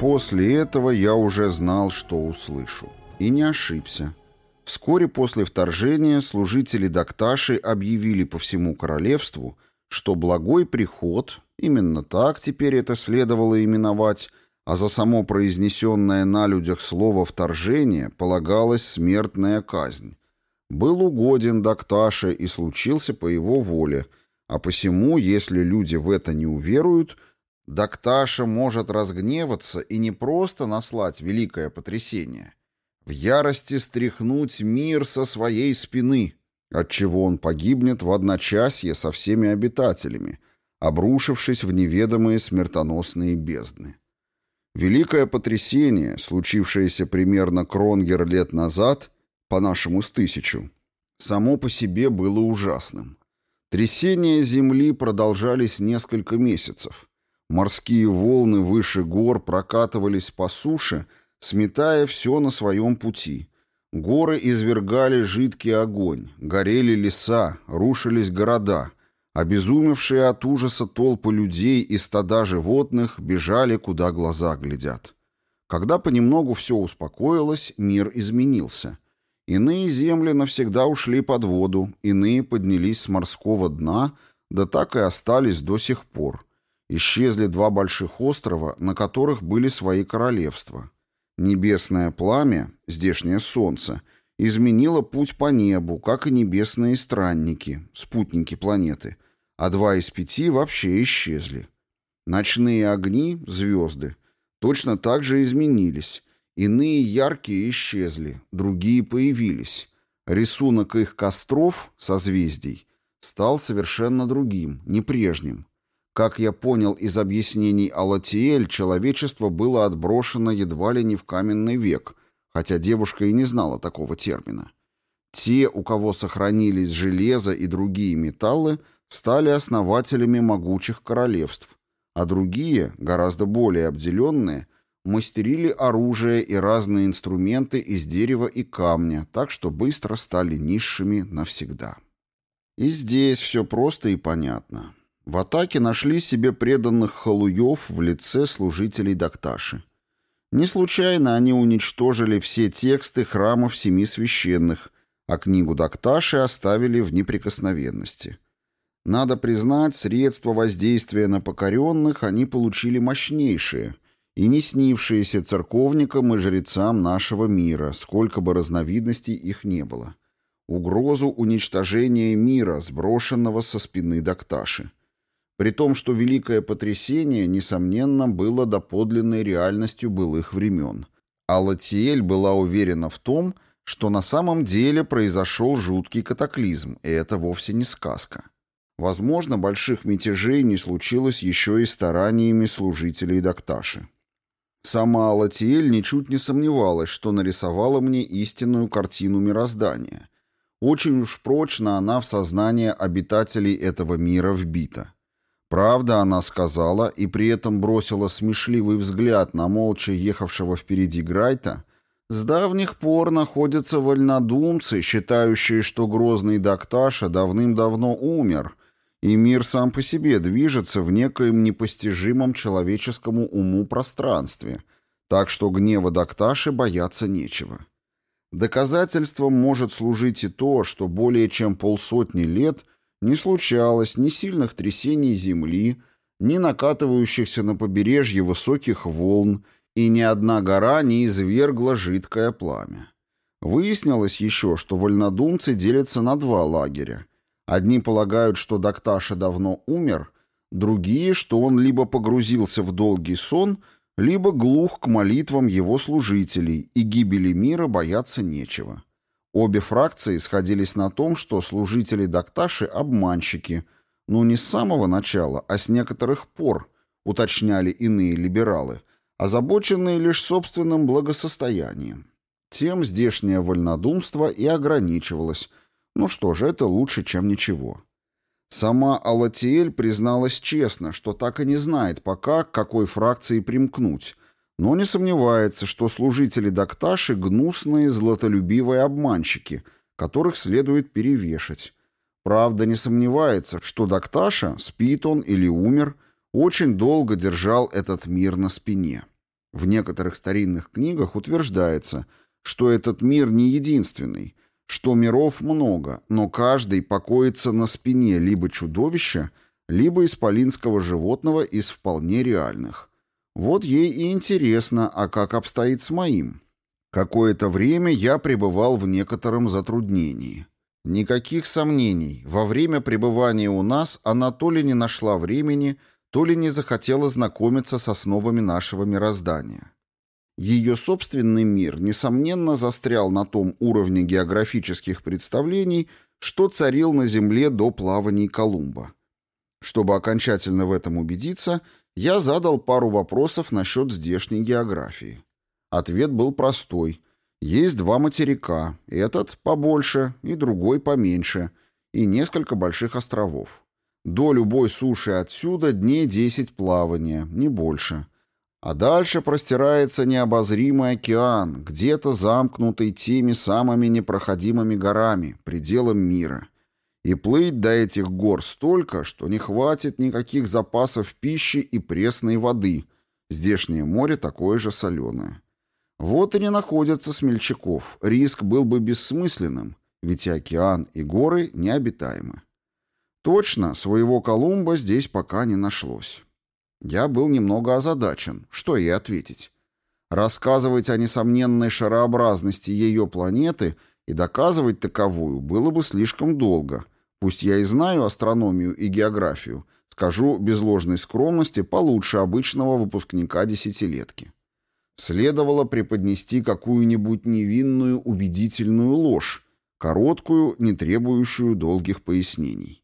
После этого я уже знал, что услышу. И не ошибся. Вскоре после вторжения служители Дакташи объявили по всему королевству, что благой приход, именно так теперь это следовало именовать, а за само произнесенное на людях слово «вторжение» полагалась смертная казнь. Был угоден Дакташе и случился по его воле, а посему, если люди в это не уверуют, Дакташа может разгневаться и не просто наслать великое потрясение, в ярости стряхнуть мир со своей спины, отчего он погибнет в одночасье со всеми обитателями, обрушившись в неведомые смертоносные бездны. Великое потрясение, случившееся примерно кронгер лет назад, по-нашему с тысячу, само по себе было ужасным. Трясения Земли продолжались несколько месяцев. Морские волны выше гор прокатывались по суше, сметая все на своем пути. Горы извергали жидкий огонь, горели леса, рушились города — Обезумевшие от ужаса толпы людей и стада животных бежали, куда глаза глядят. Когда понемногу все успокоилось, мир изменился. Иные земли навсегда ушли под воду, иные поднялись с морского дна, да так и остались до сих пор. Исчезли два больших острова, на которых были свои королевства. Небесное пламя, здешнее солнце, изменило путь по небу, как и небесные странники, спутники планеты, а два из пяти вообще исчезли. Ночные огни, звезды, точно так же изменились. Иные яркие исчезли, другие появились. Рисунок их костров, созвездий, стал совершенно другим, не прежним. Как я понял из объяснений Алатиэль, человечество было отброшено едва ли не в каменный век, хотя девушка и не знала такого термина. Те, у кого сохранились железо и другие металлы, стали основателями могучих королевств, а другие, гораздо более обделенные, мастерили оружие и разные инструменты из дерева и камня, так что быстро стали низшими навсегда. И здесь все просто и понятно. В атаке нашли себе преданных халуев в лице служителей Дакташи. Не случайно они уничтожили все тексты храмов семи священных, а книгу Дакташи оставили в неприкосновенности – надо признать, средства воздействия на покоренных они получили мощнейшие и не снившиеся церковникам и жрецам нашего мира, сколько бы разновидностей их не было. Угрозу уничтожения мира, сброшенного со спины Дакташи. При том, что великое потрясение, несомненно, было доподлинной реальностью былых времен. А Латиэль была уверена в том, что на самом деле произошел жуткий катаклизм, и это вовсе не сказка. Возможно, больших мятежей не случилось еще и стараниями служителей Докташи. Сама Алатиэль ничуть не сомневалась, что нарисовала мне истинную картину мироздания. Очень уж прочно она в сознание обитателей этого мира вбита. Правда, она сказала, и при этом бросила смешливый взгляд на молча ехавшего впереди Грайта, с давних пор находятся вольнодумцы, считающие, что грозный Докташа давным-давно умер, и мир сам по себе движется в некоем непостижимом человеческому уму пространстве, так что гнева Дакташи бояться нечего. Доказательством может служить и то, что более чем полсотни лет не случалось ни сильных трясений земли, ни накатывающихся на побережье высоких волн, и ни одна гора не извергла жидкое пламя. Выяснилось еще, что вольнодумцы делятся на два лагеря – Одни полагают, что Дакташа давно умер, другие, что он либо погрузился в долгий сон, либо глух к молитвам его служителей, и гибели мира бояться нечего. Обе фракции сходились на том, что служители Дакташи – обманщики, но не с самого начала, а с некоторых пор, уточняли иные либералы, озабоченные лишь собственным благосостоянием. Тем здешнее вольнодумство и ограничивалось, ну что же, это лучше, чем ничего. Сама Алатиэль призналась честно, что так и не знает пока, к какой фракции примкнуть, но не сомневается, что служители Дакташи — гнусные, златолюбивые обманщики, которых следует перевешать. Правда, не сомневается, что Дакташа, спит он или умер, очень долго держал этот мир на спине. В некоторых старинных книгах утверждается, что этот мир не единственный, что миров много, но каждый покоится на спине либо чудовища, либо исполинского животного из вполне реальных. Вот ей и интересно, а как обстоит с моим. Какое-то время я пребывал в некотором затруднении. Никаких сомнений, во время пребывания у нас она то ли не нашла времени, то ли не захотела знакомиться с основами нашего мироздания. Ее собственный мир, несомненно, застрял на том уровне географических представлений, что царил на Земле до плаваний Колумба. Чтобы окончательно в этом убедиться, я задал пару вопросов насчет здешней географии. Ответ был простой. Есть два материка, этот побольше и другой поменьше, и несколько больших островов. До любой суши отсюда дней 10 плавания, не больше. А дальше простирается необозримый океан, где-то замкнутый теми самыми непроходимыми горами, пределом мира. И плыть до этих гор столько, что не хватит никаких запасов пищи и пресной воды. Здешнее море такое же соленое. Вот и не находятся смельчаков. Риск был бы бессмысленным, ведь и океан, и горы необитаемы. Точно, своего Колумба здесь пока не нашлось. Я был немного озадачен. Что ей ответить? Рассказывать о несомненной шарообразности ее планеты и доказывать таковую было бы слишком долго. Пусть я и знаю астрономию и географию, скажу без ложной скромности получше обычного выпускника десятилетки. Следовало преподнести какую-нибудь невинную убедительную ложь, короткую, не требующую долгих пояснений.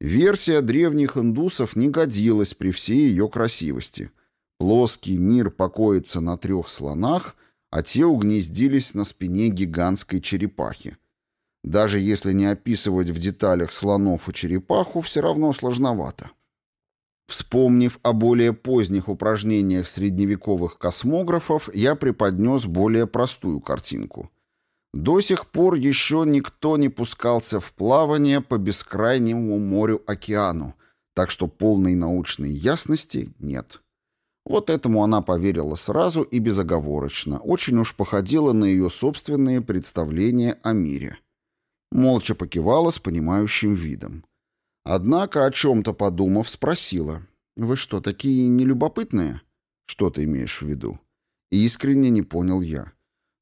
Версия древних индусов не годилась при всей ее красивости. Плоский мир покоится на трех слонах, а те угнездились на спине гигантской черепахи. Даже если не описывать в деталях слонов и черепаху, все равно сложновато. Вспомнив о более поздних упражнениях средневековых космографов, я преподнес более простую картинку. До сих пор еще никто не пускался в плавание по бескрайнему морю-океану, так что полной научной ясности нет. Вот этому она поверила сразу и безоговорочно, очень уж походила на ее собственные представления о мире. Молча покивала с понимающим видом. Однако, о чем-то подумав, спросила. «Вы что, такие нелюбопытные?» «Что ты имеешь в виду?» Искренне не понял я.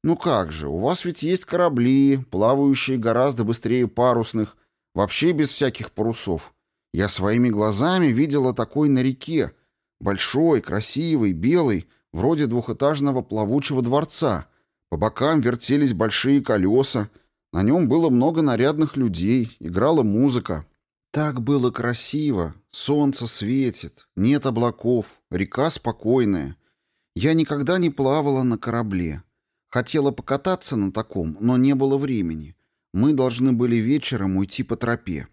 «Ну как же, у вас ведь есть корабли, плавающие гораздо быстрее парусных, вообще без всяких парусов. Я своими глазами видела такой на реке. Большой, красивый, белый, вроде двухэтажного плавучего дворца. По бокам вертелись большие колеса. На нем было много нарядных людей, играла музыка. Так было красиво. Солнце светит, нет облаков, река спокойная. Я никогда не плавала на корабле. Хотела покататься на таком, но не было времени. Мы должны были вечером уйти по тропе.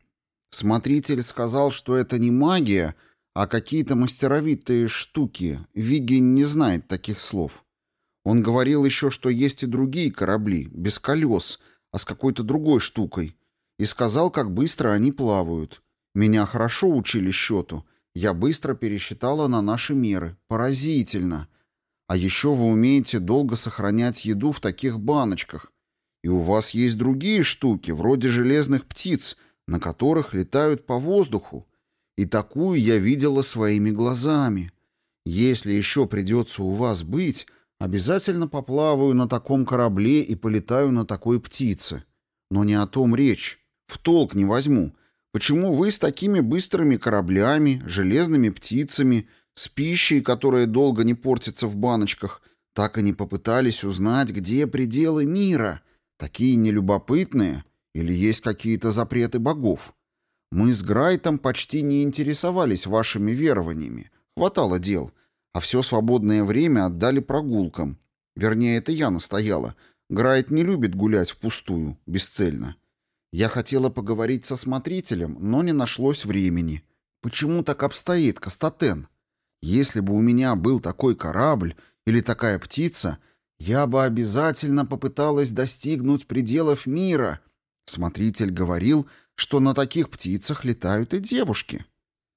Смотритель сказал, что это не магия, а какие-то мастеровитые штуки. Вигин не знает таких слов. Он говорил еще, что есть и другие корабли, без колес, а с какой-то другой штукой. И сказал, как быстро они плавают. Меня хорошо учили счету. Я быстро пересчитала на наши меры. Поразительно. А еще вы умеете долго сохранять еду в таких баночках. И у вас есть другие штуки, вроде железных птиц, на которых летают по воздуху. И такую я видела своими глазами. Если еще придется у вас быть, обязательно поплаваю на таком корабле и полетаю на такой птице. Но не о том речь. В толк не возьму. Почему вы с такими быстрыми кораблями, железными птицами с пищей, которая долго не портится в баночках, так и не попытались узнать, где пределы мира, такие нелюбопытные, или есть какие-то запреты богов. Мы с Грайтом почти не интересовались вашими верованиями, хватало дел, а все свободное время отдали прогулкам. Вернее, это я настояла. Грайт не любит гулять впустую, бесцельно. Я хотела поговорить со смотрителем, но не нашлось времени. Почему так обстоит, Кастатен? Если бы у меня был такой корабль или такая птица, я бы обязательно попыталась достигнуть пределов мира. Смотритель говорил, что на таких птицах летают и девушки.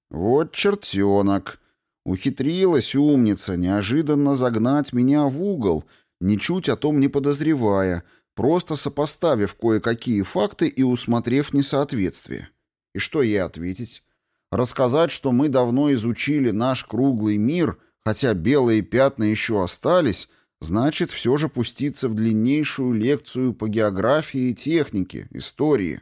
Вот чертенок. Ухитрилась умница неожиданно загнать меня в угол, ничуть о том не подозревая, просто сопоставив кое-какие факты и усмотрев несоответствие. И что ей ответить? Рассказать, что мы давно изучили наш круглый мир, хотя белые пятна еще остались, значит все же пуститься в длиннейшую лекцию по географии и технике, истории.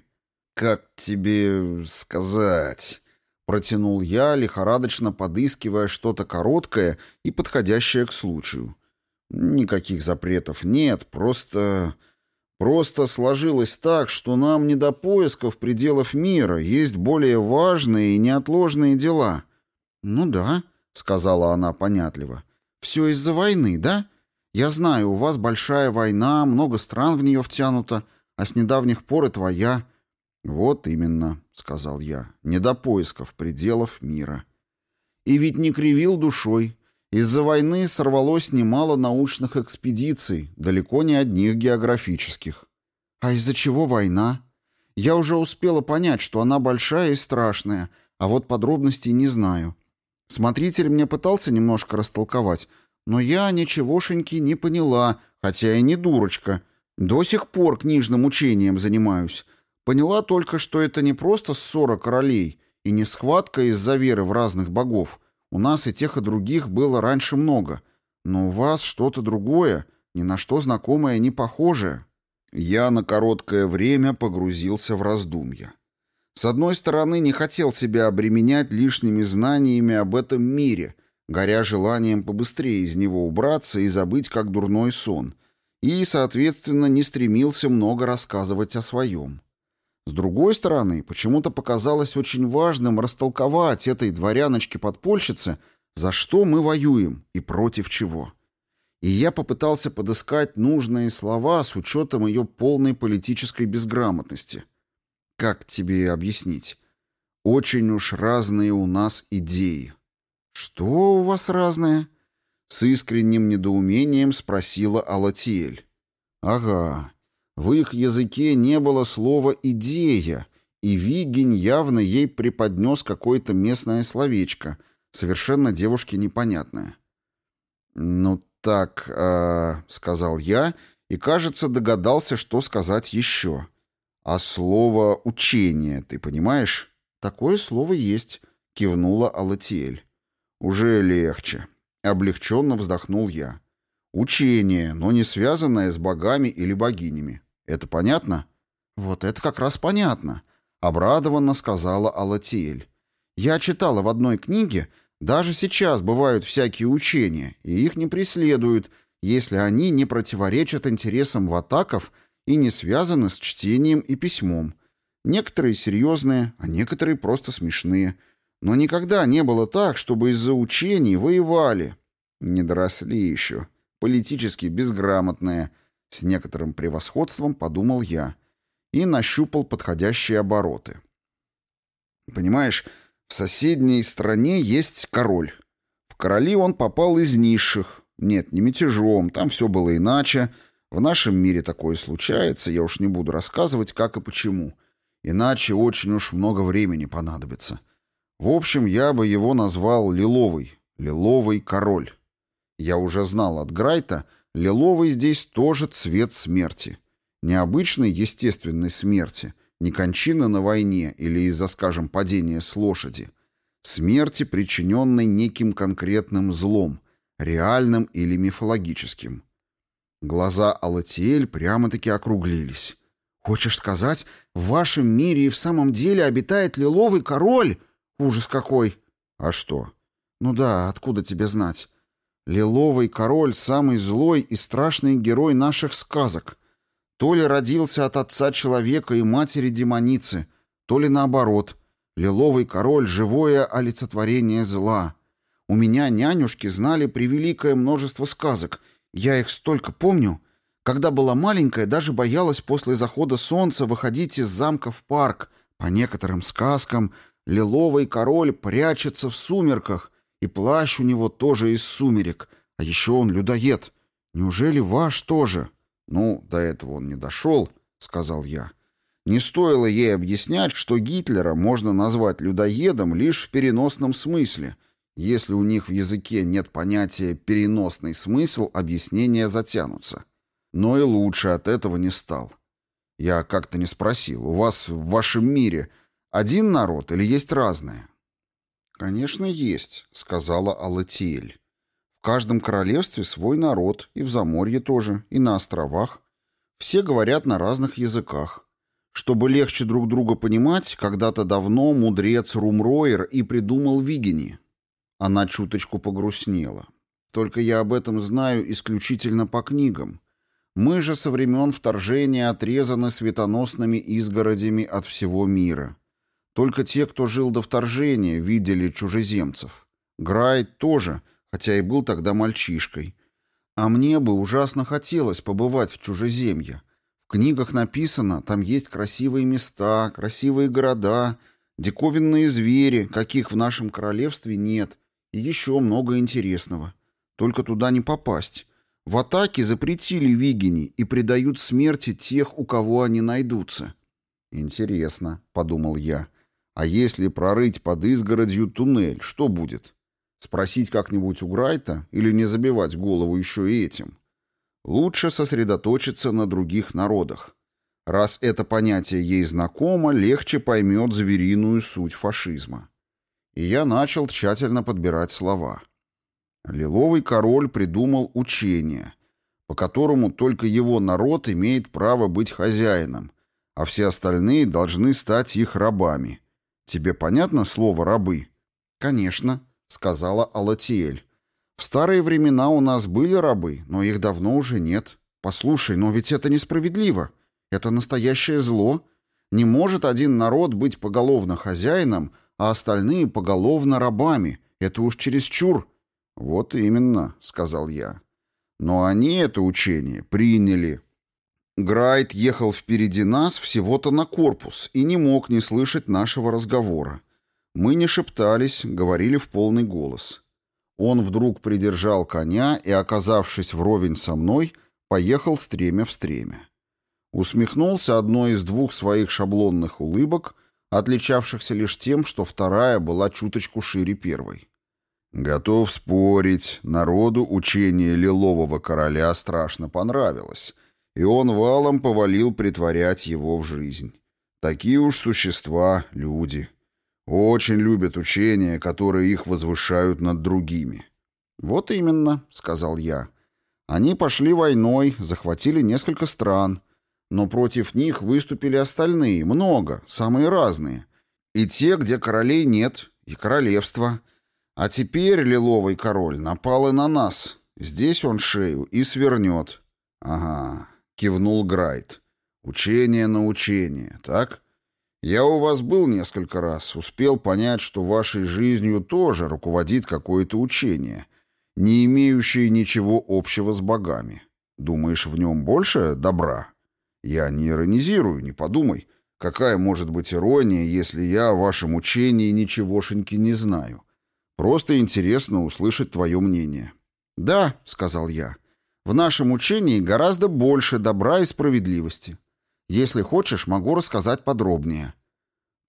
«Как тебе сказать?» — протянул я, лихорадочно подыскивая что-то короткое и подходящее к случаю. «Никаких запретов нет, просто...» Просто сложилось так, что нам не до поисков пределов мира, есть более важные и неотложные дела. Ну да, сказала она понятливо. Все из-за войны, да? Я знаю, у вас большая война, много стран в нее втянуто, а с недавних пор и твоя. Вот именно, сказал я. Не до поисков пределов мира. И ведь не кривил душой. Из-за войны сорвалось немало научных экспедиций, далеко не одних географических. А из-за чего война? Я уже успела понять, что она большая и страшная, а вот подробностей не знаю. Смотритель мне пытался немножко растолковать, но я ничегошеньки не поняла, хотя и не дурочка. До сих пор книжным учением занимаюсь. Поняла только, что это не просто ссора королей и не схватка из-за веры в разных богов, у нас и тех, и других было раньше много. Но у вас что-то другое, ни на что знакомое не похожее. Я на короткое время погрузился в раздумья. С одной стороны, не хотел себя обременять лишними знаниями об этом мире, горя желанием побыстрее из него убраться и забыть как дурной сон, и, соответственно, не стремился много рассказывать о своем. С другой стороны, почему-то показалось очень важным растолковать этой дворяночке-подпольщице, за что мы воюем и против чего. И я попытался подыскать нужные слова с учетом ее полной политической безграмотности. Как тебе объяснить? Очень уж разные у нас идеи. Что у вас разное? С искренним недоумением спросила Алатиэль. Ага, в их языке не было слова «идея», и Вигень явно ей преподнес какое-то местное словечко, совершенно девушке непонятное. «Ну так», э, — сказал я, и, кажется, догадался, что сказать еще. «А слово «учение» ты понимаешь?» «Такое слово есть», — кивнула Алатиэль. «Уже легче», — облегченно вздохнул я. «Учение, но не связанное с богами или богинями. Это понятно? Вот это как раз понятно, обрадованно сказала Алатиэль. Я читала в одной книге, даже сейчас бывают всякие учения, и их не преследуют, если они не противоречат интересам ватаков и не связаны с чтением и письмом. Некоторые серьезные, а некоторые просто смешные. Но никогда не было так, чтобы из-за учений воевали. Не доросли еще. Политически безграмотные, с некоторым превосходством подумал я и нащупал подходящие обороты. Понимаешь, в соседней стране есть король. В короли он попал из низших. Нет, не мятежом, там все было иначе. В нашем мире такое случается, я уж не буду рассказывать, как и почему. Иначе очень уж много времени понадобится. В общем, я бы его назвал Лиловый, Лиловый король. Я уже знал от Грайта, Лиловый здесь тоже цвет смерти. Необычной естественной смерти, не кончины на войне или из-за, скажем, падения с лошади. Смерти, причиненной неким конкретным злом, реальным или мифологическим. Глаза Алатиэль прямо-таки округлились. «Хочешь сказать, в вашем мире и в самом деле обитает лиловый король? Ужас какой!» «А что?» «Ну да, откуда тебе знать? Лиловый король — самый злой и страшный герой наших сказок. То ли родился от отца человека и матери демоницы, то ли наоборот. Лиловый король — живое олицетворение зла. У меня нянюшки знали превеликое множество сказок. Я их столько помню. Когда была маленькая, даже боялась после захода солнца выходить из замка в парк. По некоторым сказкам лиловый король прячется в сумерках, и плащ у него тоже из сумерек, а еще он людоед. Неужели ваш тоже? Ну, до этого он не дошел, сказал я. Не стоило ей объяснять, что Гитлера можно назвать людоедом лишь в переносном смысле, Если у них в языке нет понятия «переносный смысл», объяснения затянутся. Но и лучше от этого не стал. Я как-то не спросил, у вас в вашем мире один народ или есть разные? «Конечно, есть», — сказала Алатиэль. «В каждом королевстве свой народ, и в Заморье тоже, и на островах. Все говорят на разных языках. Чтобы легче друг друга понимать, когда-то давно мудрец Румроер и придумал Вигени. Она чуточку погрустнела. Только я об этом знаю исключительно по книгам. Мы же со времен вторжения отрезаны светоносными изгородями от всего мира. Только те, кто жил до вторжения, видели чужеземцев. Грайт тоже, хотя и был тогда мальчишкой. А мне бы ужасно хотелось побывать в чужеземье. В книгах написано, там есть красивые места, красивые города, диковинные звери, каких в нашем королевстве нет, и еще много интересного. Только туда не попасть. В атаке запретили вигини и предают смерти тех, у кого они найдутся. «Интересно», — подумал я. «А если прорыть под изгородью туннель, что будет? Спросить как-нибудь у Грайта или не забивать голову еще и этим? Лучше сосредоточиться на других народах. Раз это понятие ей знакомо, легче поймет звериную суть фашизма и я начал тщательно подбирать слова. Лиловый король придумал учение, по которому только его народ имеет право быть хозяином, а все остальные должны стать их рабами. Тебе понятно слово «рабы»? «Конечно», — сказала Алатиэль. «В старые времена у нас были рабы, но их давно уже нет. Послушай, но ведь это несправедливо. Это настоящее зло. Не может один народ быть поголовно хозяином, а остальные поголовно рабами. Это уж чересчур. Вот именно, сказал я. Но они это учение приняли. Грайт ехал впереди нас всего-то на корпус и не мог не слышать нашего разговора. Мы не шептались, говорили в полный голос. Он вдруг придержал коня и, оказавшись вровень со мной, поехал стремя в стремя. Усмехнулся одной из двух своих шаблонных улыбок отличавшихся лишь тем, что вторая была чуточку шире первой. Готов спорить, народу учение лилового короля страшно понравилось, и он валом повалил притворять его в жизнь. Такие уж существа — люди. Очень любят учения, которые их возвышают над другими. «Вот именно», — сказал я. «Они пошли войной, захватили несколько стран, но против них выступили остальные, много, самые разные. И те, где королей нет, и королевства. А теперь лиловый король напал и на нас. Здесь он шею и свернет. Ага, кивнул Грайт. Учение на учение, так? Я у вас был несколько раз, успел понять, что вашей жизнью тоже руководит какое-то учение, не имеющее ничего общего с богами. Думаешь, в нем больше добра? Я не иронизирую, не подумай. Какая может быть ирония, если я о вашем учении ничегошеньки не знаю? Просто интересно услышать твое мнение. «Да», — сказал я, — «в нашем учении гораздо больше добра и справедливости. Если хочешь, могу рассказать подробнее».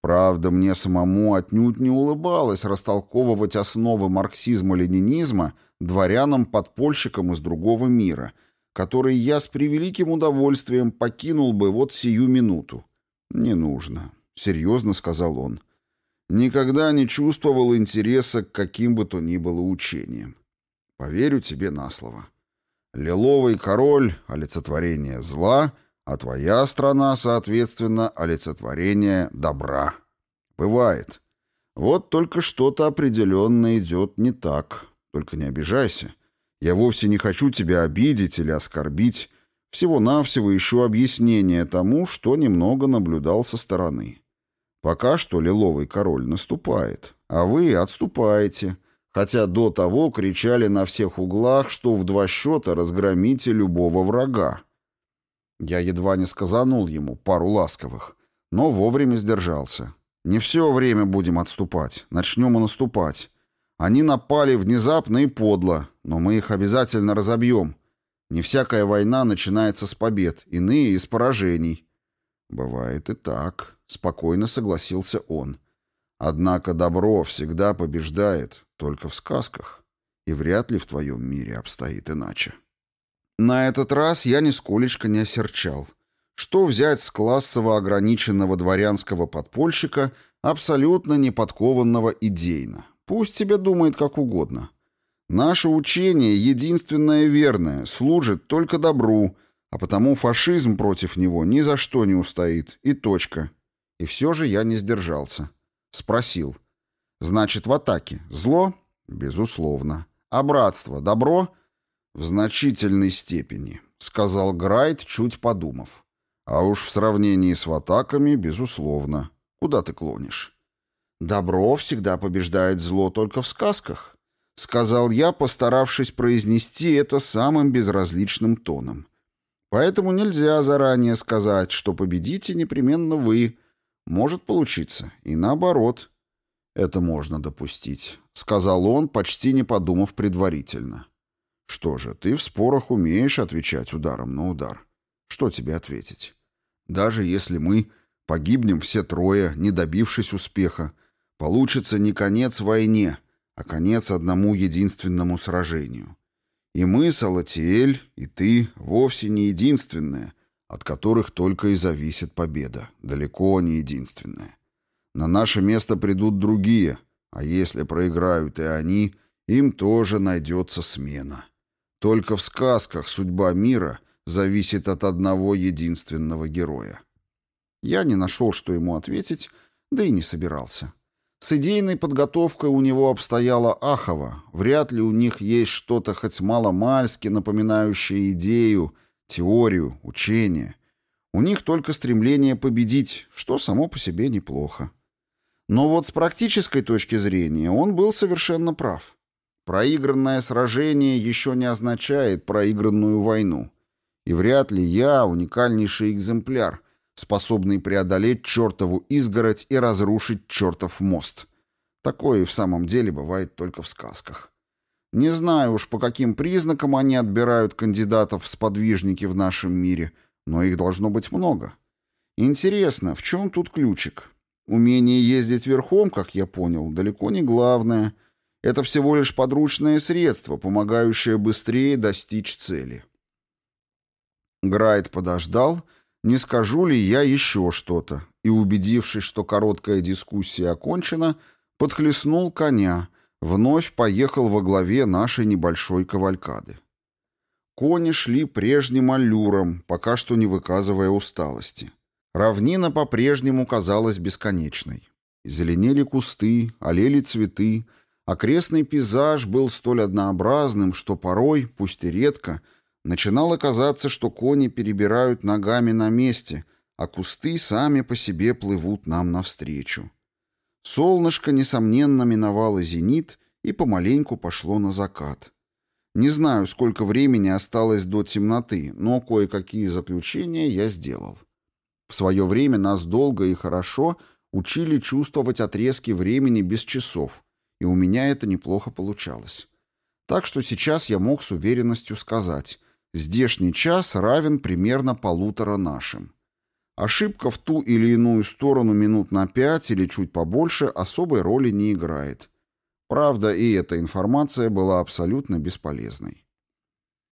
Правда, мне самому отнюдь не улыбалось растолковывать основы марксизма-ленинизма дворянам-подпольщикам из другого мира — который я с превеликим удовольствием покинул бы вот сию минуту. «Не нужно», — серьезно сказал он. «Никогда не чувствовал интереса к каким бы то ни было учениям. Поверю тебе на слово. Лиловый король — олицетворение зла, а твоя страна, соответственно, олицетворение добра. Бывает. Вот только что-то определенно идет не так. Только не обижайся». Я вовсе не хочу тебя обидеть или оскорбить. Всего-навсего ищу объяснение тому, что немного наблюдал со стороны. Пока что лиловый король наступает, а вы отступаете, хотя до того кричали на всех углах, что в два счета разгромите любого врага. Я едва не сказанул ему пару ласковых, но вовремя сдержался. Не все время будем отступать, начнем и наступать. Они напали внезапно и подло, но мы их обязательно разобьем. Не всякая война начинается с побед, иные — из поражений». «Бывает и так», — спокойно согласился он. «Однако добро всегда побеждает, только в сказках, и вряд ли в твоем мире обстоит иначе. На этот раз я нисколечко не осерчал. Что взять с классово ограниченного дворянского подпольщика, абсолютно неподкованного идейно? Пусть себе думает как угодно. Наше учение, единственное верное, служит только добру, а потому фашизм против него ни за что не устоит. И точка. И все же я не сдержался. Спросил. Значит, в атаке. Зло? Безусловно. А братство? Добро? В значительной степени, сказал Грайт, чуть подумав. А уж в сравнении с атаками, безусловно. Куда ты клонишь? Добро всегда побеждает зло только в сказках, сказал я, постаравшись произнести это самым безразличным тоном. Поэтому нельзя заранее сказать, что победите непременно вы. Может получиться. И наоборот. Это можно допустить, сказал он, почти не подумав предварительно. Что же, ты в спорах умеешь отвечать ударом на удар. Что тебе ответить? Даже если мы погибнем все трое, не добившись успеха, получится не конец войне, а конец одному единственному сражению. И мы, Салатиэль, и ты вовсе не единственные, от которых только и зависит победа. Далеко не единственные. На наше место придут другие, а если проиграют и они, им тоже найдется смена. Только в сказках судьба мира зависит от одного единственного героя. Я не нашел, что ему ответить, да и не собирался. С идейной подготовкой у него обстояло ахово. Вряд ли у них есть что-то хоть мало-мальски напоминающее идею, теорию, учение. У них только стремление победить, что само по себе неплохо. Но вот с практической точки зрения он был совершенно прав. Проигранное сражение еще не означает проигранную войну. И вряд ли я уникальнейший экземпляр, способный преодолеть чертову изгородь и разрушить чертов мост. Такое и в самом деле бывает только в сказках. Не знаю уж, по каким признакам они отбирают кандидатов в сподвижники в нашем мире, но их должно быть много. Интересно, в чем тут ключик? Умение ездить верхом, как я понял, далеко не главное. Это всего лишь подручное средство, помогающее быстрее достичь цели. Грайт подождал не скажу ли я еще что-то, и, убедившись, что короткая дискуссия окончена, подхлестнул коня, вновь поехал во главе нашей небольшой кавалькады. Кони шли прежним аллюром, пока что не выказывая усталости. Равнина по-прежнему казалась бесконечной. Зеленели кусты, олели цветы, окрестный пейзаж был столь однообразным, что порой, пусть и редко, Начинало казаться, что кони перебирают ногами на месте, а кусты сами по себе плывут нам навстречу. Солнышко, несомненно, миновало зенит и помаленьку пошло на закат. Не знаю, сколько времени осталось до темноты, но кое-какие заключения я сделал. В свое время нас долго и хорошо учили чувствовать отрезки времени без часов, и у меня это неплохо получалось. Так что сейчас я мог с уверенностью сказать, Здешний час равен примерно полутора нашим. Ошибка в ту или иную сторону минут на пять или чуть побольше особой роли не играет. Правда, и эта информация была абсолютно бесполезной.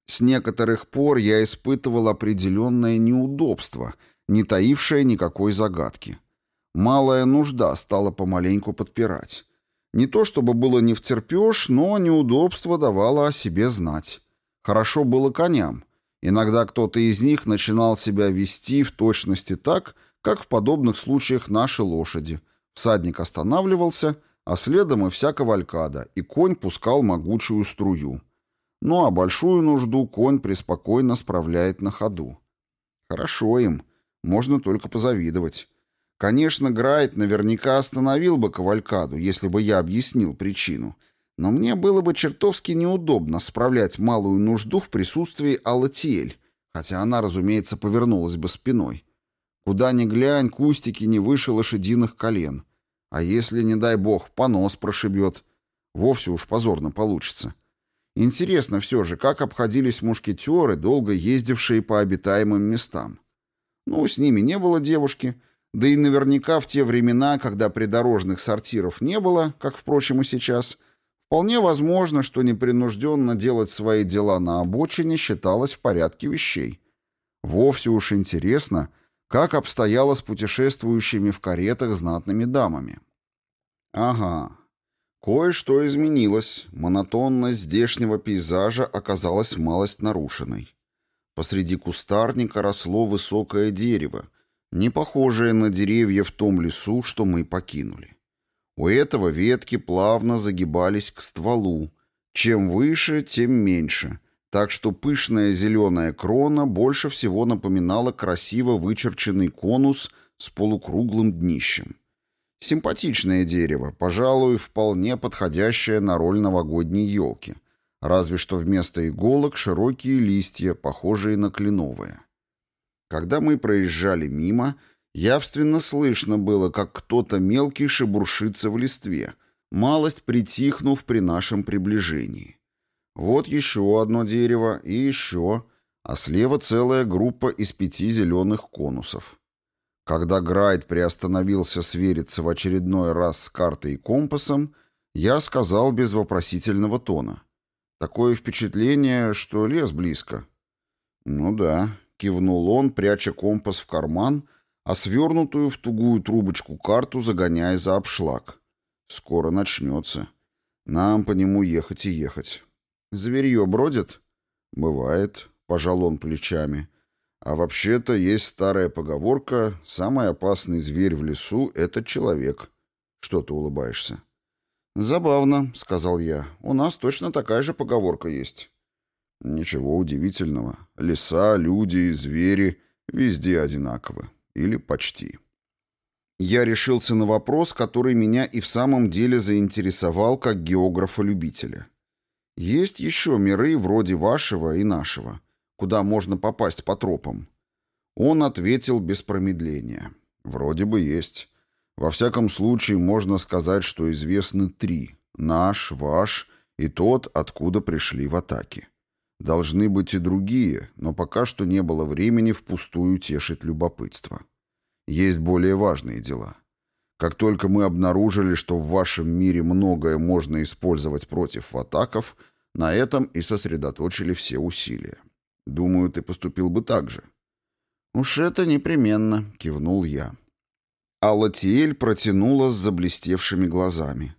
С некоторых пор я испытывал определенное неудобство, не таившее никакой загадки. Малая нужда стала помаленьку подпирать. Не то чтобы было не втерпешь, но неудобство давало о себе знать. Хорошо было коням. Иногда кто-то из них начинал себя вести в точности так, как в подобных случаях наши лошади. Всадник останавливался, а следом и вся кавалькада, и конь пускал могучую струю. Ну а большую нужду конь преспокойно справляет на ходу. Хорошо им, можно только позавидовать. Конечно, Грайт наверняка остановил бы кавалькаду, если бы я объяснил причину — но мне было бы чертовски неудобно справлять малую нужду в присутствии Алатиэль, хотя она, разумеется, повернулась бы спиной. Куда ни глянь, кустики не выше лошадиных колен. А если, не дай бог, понос прошибет, вовсе уж позорно получится. Интересно все же, как обходились мушкетеры, долго ездившие по обитаемым местам. Ну, с ними не было девушки, да и наверняка в те времена, когда придорожных сортиров не было, как, впрочем, и сейчас – Вполне возможно, что непринужденно делать свои дела на обочине считалось в порядке вещей. Вовсе уж интересно, как обстояло с путешествующими в каретах знатными дамами. Ага, кое-что изменилось. Монотонность здешнего пейзажа оказалась малость нарушенной. Посреди кустарника росло высокое дерево, не похожее на деревья в том лесу, что мы покинули. У этого ветки плавно загибались к стволу. Чем выше, тем меньше. Так что пышная зеленая крона больше всего напоминала красиво вычерченный конус с полукруглым днищем. Симпатичное дерево, пожалуй, вполне подходящее на роль новогодней елки. Разве что вместо иголок широкие листья, похожие на кленовые. Когда мы проезжали мимо, Явственно слышно было, как кто-то мелкий шебуршится в листве, малость притихнув при нашем приближении. Вот еще одно дерево и еще, а слева целая группа из пяти зеленых конусов. Когда Грайд приостановился свериться в очередной раз с картой и компасом, я сказал без вопросительного тона. Такое впечатление, что лес близко. «Ну да», — кивнул он, пряча компас в карман — а свернутую в тугую трубочку карту загоняя за обшлаг. Скоро начнется. Нам по нему ехать и ехать. Зверье бродит? Бывает, пожал он плечами. А вообще-то есть старая поговорка «Самый опасный зверь в лесу — это человек». Что ты улыбаешься? «Забавно», — сказал я. «У нас точно такая же поговорка есть». «Ничего удивительного. Леса, люди и звери везде одинаковы. Или почти. Я решился на вопрос, который меня и в самом деле заинтересовал как географа-любителя. Есть еще миры вроде вашего и нашего, куда можно попасть по тропам? Он ответил без промедления. Вроде бы есть. Во всяком случае, можно сказать, что известны три. Наш, ваш и тот, откуда пришли в атаке. Должны быть и другие, но пока что не было времени впустую тешить любопытство. Есть более важные дела. Как только мы обнаружили, что в вашем мире многое можно использовать против ватаков, на этом и сосредоточили все усилия. Думаю, ты поступил бы так же. «Уж это непременно», — кивнул я. А протянула с заблестевшими глазами.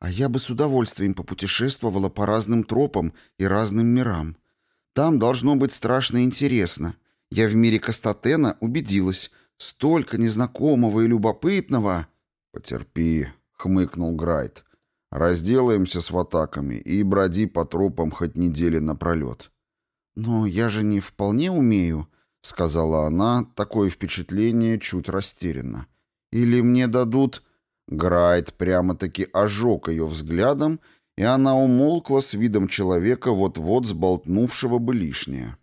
«А я бы с удовольствием попутешествовала по разным тропам и разным мирам. Там должно быть страшно интересно. Я в мире Кастатена убедилась, столько незнакомого и любопытного. Потерпи, хмыкнул Грайт. Разделаемся с ватаками и броди по тропам хоть недели напролет. Но я же не вполне умею, сказала она, такое впечатление чуть растерянно. Или мне дадут... Грайт прямо-таки ожег ее взглядом и она умолкла с видом человека, вот-вот сболтнувшего бы лишнее.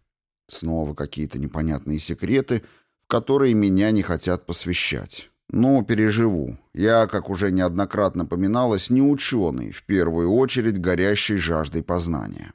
Снова какие-то непонятные секреты, в которые меня не хотят посвящать. Но переживу. Я, как уже неоднократно поминалось, не ученый, в первую очередь горящий жаждой познания.